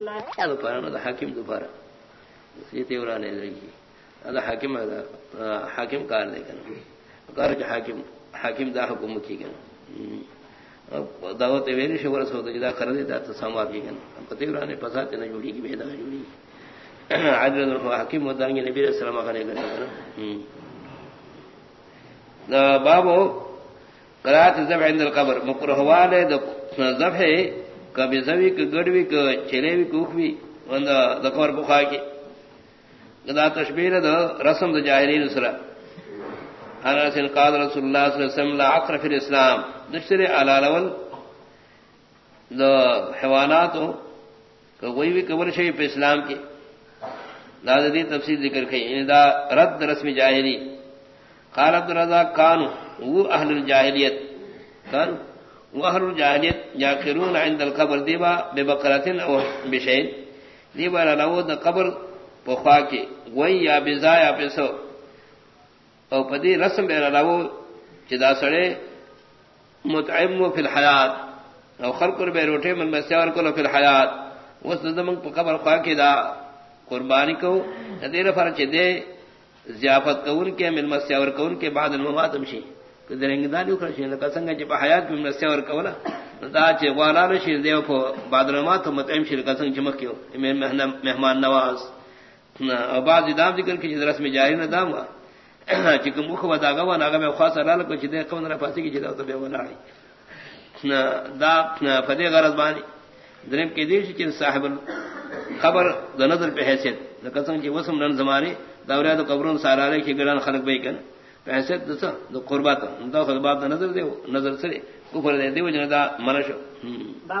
حاکم دوبارہ تیورانے ادا حاکم حاکم کار دے گا کار کے حاکم حاکم دا حکم کی گا دعوت ویری شور سو جدا کر دیتا تو سامار کی گا تیورانے پساتے نہ جوڑی کی بیدا جوڑی. عادل حاکم ودان کے نبی السلام کرنے کرے گا بابو، قرات ذبح عند القبر. مکرہوان ذبح کبھی زوی کو گڑوی کو چلے وی کو بھی وندا دکور بخا کی گدا تشبیر د رسم د جاہلین سرا انا سن قال رسول اللہ صلی اللہ علیہ وسلم لا عقر فی الاسلام دشر علی الاول د حیوانات کو کوئی بھی قبر شی پہ اسلام کی دادی تفصیل ذکر کئی ان دا رد رسم جاہلی قال عبد الرزاق کانوا وہ اہل الجاہلیت کانوا وہر الجاہلیت یاخرون عند القبر دیبا ببقرتن او بشین دیبا لو د قبر پخوا کی وئی یا بزا یا پسو او پدی رسم بے لو چدا سڑے متعم فی الحیات، او خلق بے روٹے من مسیار کو فی الحیات۔ وس دمن قبر خوا کی دا قربانی کو دیر فر چ دے ضیافت کون کے، من مسیار کون کے بعد الممات مشی درنگ لکا سنگا چی پا حیات کی اور کولا دا چی شیر دیو پا بادرمات و مطعم شیر لکا سنگ مہمان نواز. او بعض دام ذکر کی چیز رسم جاری ندام چی کم داگا میں خواست اللہ لکو چی دے را پاسی کی چی دا فدی غرض بانی درم کی چی صاحب خبر دا نظر پہ حیثیت. لکا سنگ چی وسم نن زمانی دوریا تو قبرون کی گران خلق بے کن حیثیت دسا دو قربات دا خود نظر دے، نظر سرے کفر دے، دیو جندا منشو